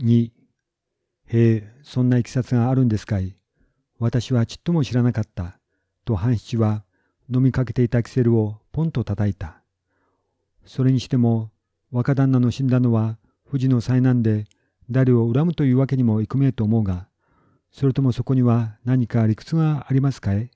2へえ、そんないきさつがあるんですかい？私はちっとも知らなかった。と半七は飲みかけていたキセルをポンと叩いた。それにしても若旦那の死んだのは富士の災難で誰を恨むというわけにもいくめえと思うが、それともそこには何か理屈がありますかい？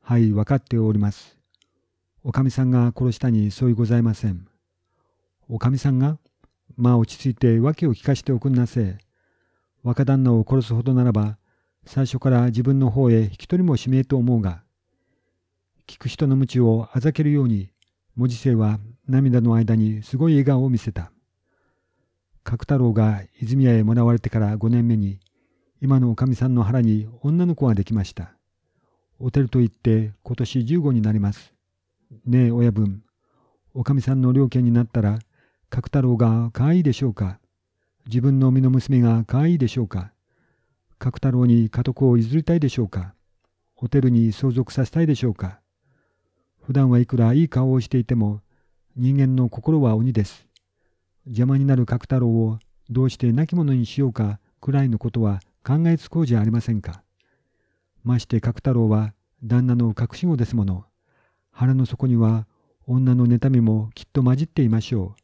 はい、分かっております。おかみさんが殺したに相違ございません。おかみさんがまあ落ち着いて訳を聞かせておくんなせ。若旦那を殺すほどならば、最初から自分の方へ引き取りもしめえと思うが、聞く人の無知をあざけるように、文字生は涙の間にすごい笑顔を見せた。角太郎が泉谷へもらわれてから5年目に、今のおかみさんの腹に女の子ができました。おてると言って今年15になります。ねえ親分、おかみさんの両家になったら、角太郎が可愛いでしょうか？自分の身の娘が可愛いでしょうか？角太郎に家督を譲りたいでしょうか？ホテルに相続させたいでしょうか？普段はいくらいい顔をしていても人間の心は鬼です。邪魔になる角太郎をどうして亡き者にしようか？くらいのことは考えつこうじゃありませんか？まして角太郎は旦那の隠し子ですもの。腹の底には女の妬みもきっと混じっていましょう。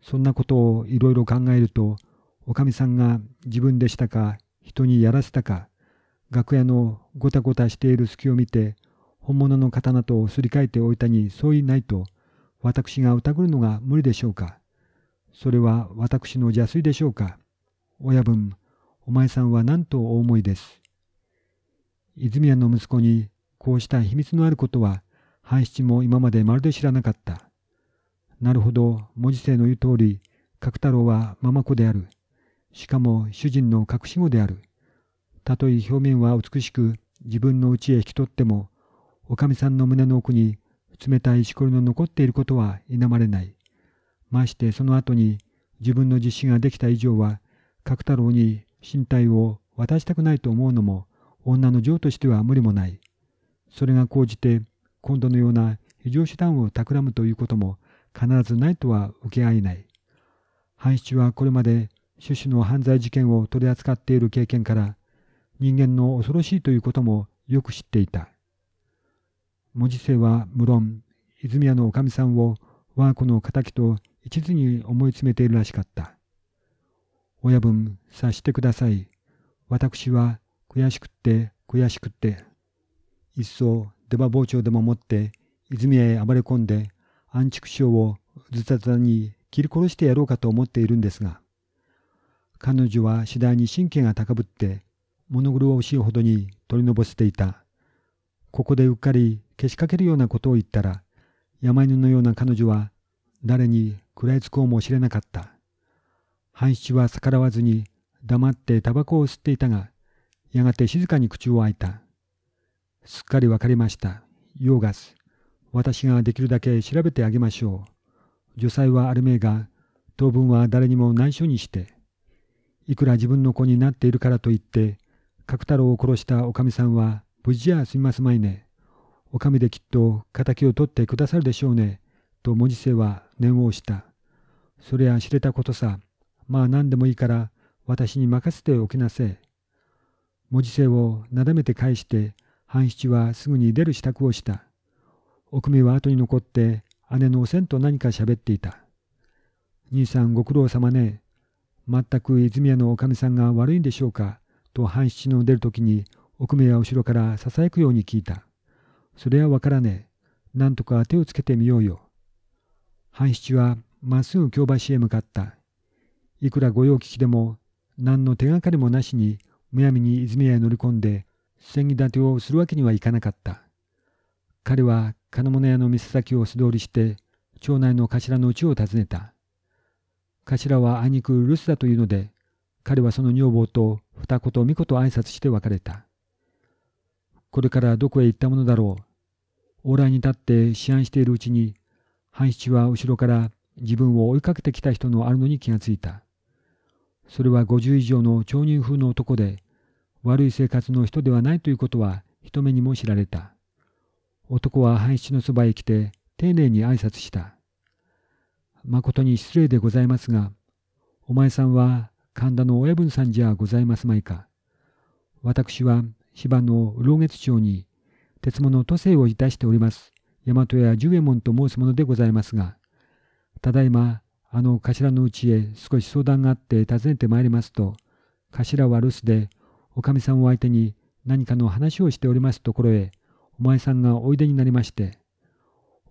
そんなことをいろいろ考えると、おかみさんが自分でしたか、人にやらせたか、楽屋のごたごたしている隙を見て、本物の刀とすり替えておいたに相違ないと、私が疑るのが無理でしょうか。それは私の邪推でしょうか。親分、お前さんは何とお思いです。泉谷の息子にこうした秘密のあることは、半七も今までまるで知らなかった。なるほど、文字生の言う通り、角太郎はママ子である。しかも主人の隠し子である。たとえ表面は美しく自分の家へ引き取っても、おかみさんの胸の奥に冷たいしこりの残っていることは否まれない。ましてその後に自分の実子ができた以上は、角太郎に身体を渡したくないと思うのも、女の情としては無理もない。それが高じて、今度のような非常手段を企むということも、必ずないとは受け合えない。半七はこれまで種々の犯罪事件を取り扱っている経験から人間の恐ろしいということもよく知っていた。文字生は無論泉谷のおかみさんを我が子の敵と一途に思い詰めているらしかった。親分察してください。私は悔しくって悔しくって。いっそ出刃包丁でも持って泉谷へ暴れ込んで安畜生をずたずたに切り殺してやろうかと思っているんですが、彼女は次第に神経が高ぶって物苦しいほどに取りのぼせていた。ここでうっかりけしかけるようなことを言ったら、山犬のような彼女は誰に食らいつこうもしれなかった。半七は逆らわずに黙ってタバコを吸っていたが、やがて静かに口を開いた。すっかりわかりました。ヨーガス。私ができるだけ調べてあげましょう。女才はあるめえが、当分は誰にも内緒にして、いくら自分の子になっているからといって、角太郎を殺したおかみさんは無事じゃ済みますまいね。おかみできっと敵を取ってくださるでしょうね。と文字生は念を押した。それは知れたことさ。まあ何でもいいから私に任せておきなせえ。文字生をなだめて返して、半七はすぐに出る支度をした。奥目は後に残って姉のおせんと何か喋っていた。兄さんご苦労様ね。全く泉谷のおかみさんが悪いんでしょうかと半七の出るときに奥目は後ろからささやくように聞いた。それはわからねえ。なんとか手をつけてみようよ。半七はまっすぐ京橋へ向かった。いくら御用聞きでも何の手がかりもなしにむやみに泉谷へ乗り込んで戦議立てをするわけにはいかなかった。彼は金物屋の店先を素通りして、町内の頭の家を訪ねた。頭はあいにく留守だというので、彼はその女房と二言三言挨拶して別れた。これからどこへ行ったものだろう。往来に立って思案しているうちに、半七は後ろから自分を追いかけてきた人のあるのに気がついた。それは五十以上の町人風の男で、悪い生活の人ではないということは人目にも知られた。男は半七のそばへ来て丁寧に挨拶した。誠に失礼でございますが、お前さんは神田の親分さんじゃございますまいか。私は芝の老月町に鉄物都政をいたしております。大和屋十右衛門と申すものでございますが、ただいま、あの頭のうちへ少し相談があって訪ねてまいりますと、頭は留守で、おかみさんを相手に何かの話をしておりますところへ、お前さんがおいでになりまして、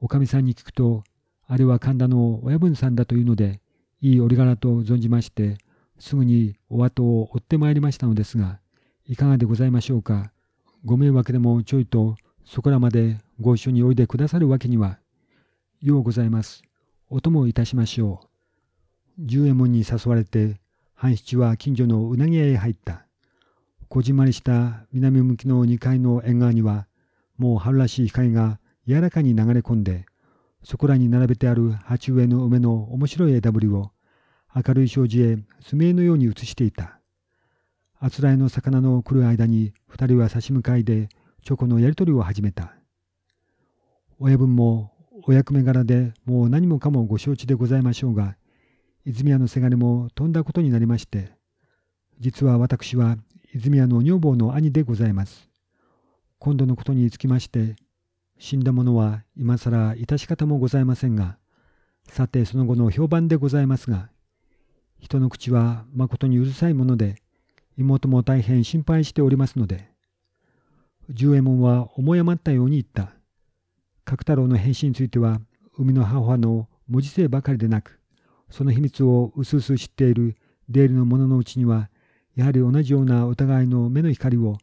おかみさんに聞くと、あれは神田の親分さんだというので、いい折柄と存じまして、すぐにお後を追ってまいりましたのですが、いかがでございましょうか。ご迷惑でもちょいとそこらまでご一緒においでくださるわけには。ようございます。お供いたしましょう。十右衛門に誘われて、半七は近所のうなぎ屋へ入った。こじんまりした南向きの2階の縁側には、もう春らしい光が柔らかに流れ込んで、そこらに並べてある鉢植えの梅の面白い枝ぶりを明るい障子へ墨絵のように映していた。あつらえの魚の来る間に二人は差し向かいでチョコのやり取りを始めた。親分もお役目柄でもう何もかもご承知でございましょうが、泉屋のせがれも飛んだことになりまして、実は私は泉屋の女房の兄でございます。今度のことにつきまして、死んだ者は今更致し方もございませんが、さてその後の評判でございますが、人の口はまことにうるさいもので、妹も大変心配しておりますので、十右衛門は思い余ったように言った。角太郎の変死については、生みの母の文字性ばかりでなく、その秘密をうすうす知っている出入りの者のうちには、やはり同じようなお互いの目の光を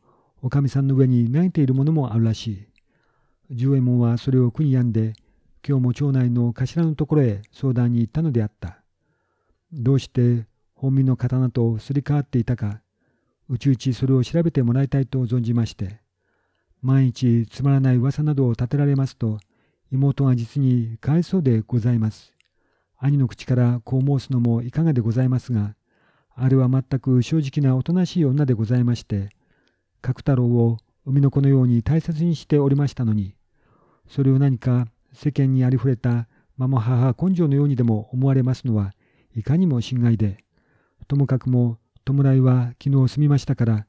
おかみさんの上に投げているものもあるらしい。十右衛門はそれを苦に病んで、今日も町内の頭のところへ相談に行ったのであった。どうして本身の刀とすり替わっていたか、うちうちそれを調べてもらいたいと存じまして、万一つまらない噂などを立てられますと、妹が実にかわいそうでございます。兄の口からこう申すのもいかがでございますが、あれは全く正直なおとなしい女でございまして、角太郎を海の子のように大切にしておりましたのに、それを何か世間にありふれたママ母根性のようにでも思われますのはいかにも心外で、ともかくも弔いは昨日済みましたから、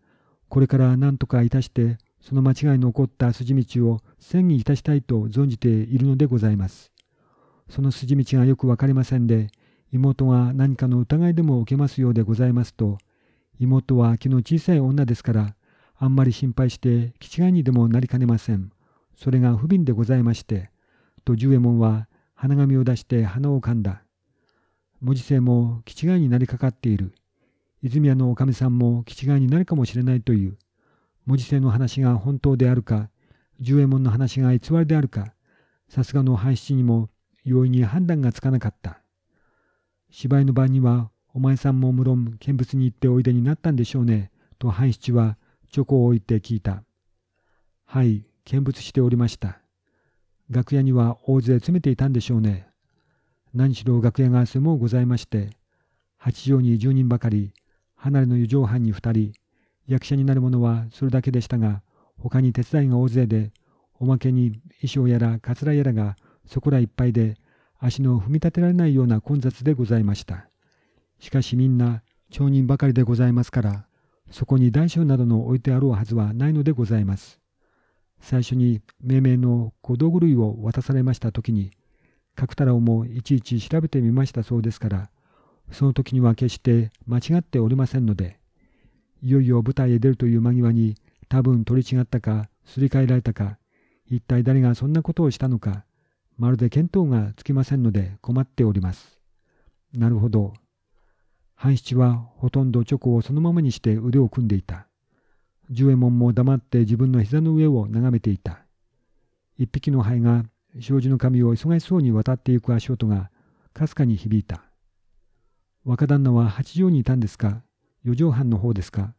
これから何とかいたして、その間違いの起こった筋道を千にいたしたいと存じているのでございます。その筋道がよくわかりませんで、妹が何かの疑いでも受けますようでございますと、妹は気の小さい女ですから、あんまり心配して気違いにでもなりかねません。それが不憫でございまして、と十右衛門は鼻紙を出して鼻をかんだ。文字性も気違いになりかかっている。泉屋のおかみさんも気違いになるかもしれないという。文字性の話が本当であるか、十右衛門の話が偽りであるか、さすがの半七にも容易に判断がつかなかった。芝居の晩には、お前さんも無論見物に行っておいでになったんでしょうね、と半七はチョコを置いて聞いた。はい、見物しておりました。楽屋には大勢詰めていたんでしょうね。何しろ楽屋が狭うございまして、八畳に十人ばかり、離れの四畳半に二人、役者になる者はそれだけでしたが、他に手伝いが大勢で、おまけに衣装やらかつらやらがそこらいっぱいで、足の踏み立てられないような混雑でございました。しかしみんな町人ばかりでございますから、そこに大小などの置いてあろうはずはないのでございます。最初に命名の小道具類を渡されました時に、角太郎もいちいち調べてみましたそうですから、その時には決して間違っておりませんので、いよいよ舞台へ出るという間際に多分取り違ったか、すり替えられたか、一体誰がそんなことをしたのか、まるで見当がつきませんので困っております。なるほど。半七はほとんどチョコをそのままにして腕を組んでいた。十右衛門も黙って自分の膝の上を眺めていた。一匹の灰が障子の髪を忙しそうに渡っていく足音がかすかに響いた。若旦那は八畳にいたんですか？四畳半の方ですか？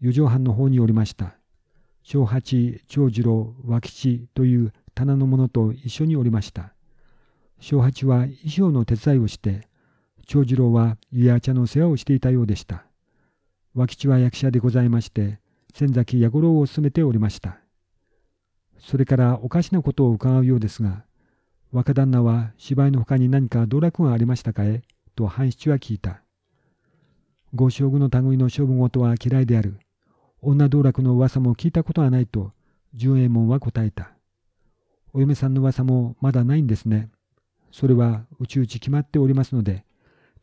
四畳半の方におりました。小八、長次郎、和吉という棚の者と一緒におりました。小八は衣装の手伝いをして、長次郎は湯や茶の世話をしていたようでした。和吉は役者でございまして、仙崎弥五郎を務めておりました。それからおかしなことを伺うようですが、若旦那は芝居のほかに何か道楽がありましたかえ？と半七は聞いた。ご将軍の類の勝負事は嫌いである。女道楽の噂も聞いたことはないと、十右衛門は答えた。お嫁さんの噂もまだないんですね。それはうちうち決まっておりますので、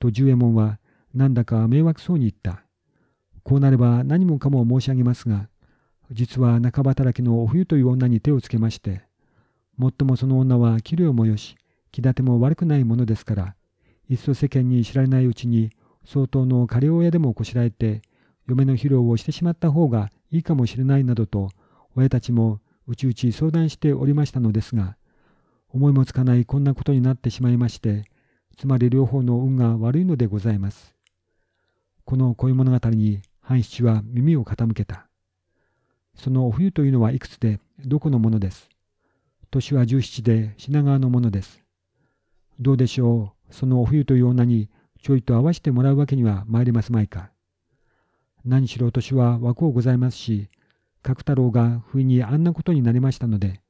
と十右衛門はなんだか迷惑そうに言った。こうなれば何もかも申し上げますが、実は半ば働きのお冬という女に手をつけまして、もっともその女は器量もよし、気立ても悪くないものですから、いっそ世間に知られないうちに相当の仮親でもこしらえて、嫁の披露をしてしまった方がいいかもしれないなどと、親たちもうちうち相談しておりましたのですが、思いもつかないこんなことになってしまいまして、つまり両方の運が悪いのでございます。この恋物語に半七は耳を傾けた。そのお冬というのはいくつでどこのものです。年は十七で品川のものです。どうでしょう、そのお冬という女にちょいと会わしてもらうわけには参りますまいか。何しろ年は枠をございますし、角太郎が不意にあんなことになりましたので、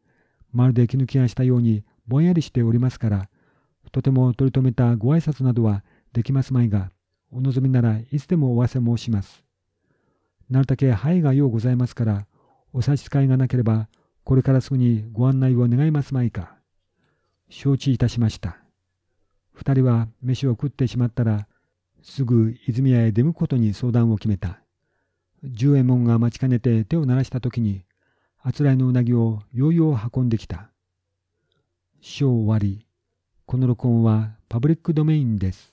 まるで気抜きがしたようにぼんやりしておりますから、とても取り留めたご挨拶などはできますまいが、お望みならいつでもお忘れ申します。なるだけ灰がようございますから、お差し支えがなければ、これからすぐにご案内を願いますまいか。承知いたしました。二人は飯を食ってしまったら、すぐ泉屋へ出向くことに相談を決めた。十右衛門が待ちかねて手を鳴らした時に、あつらいのうなぎをようよう運んできた。章終わり。この録音はパブリックドメインです。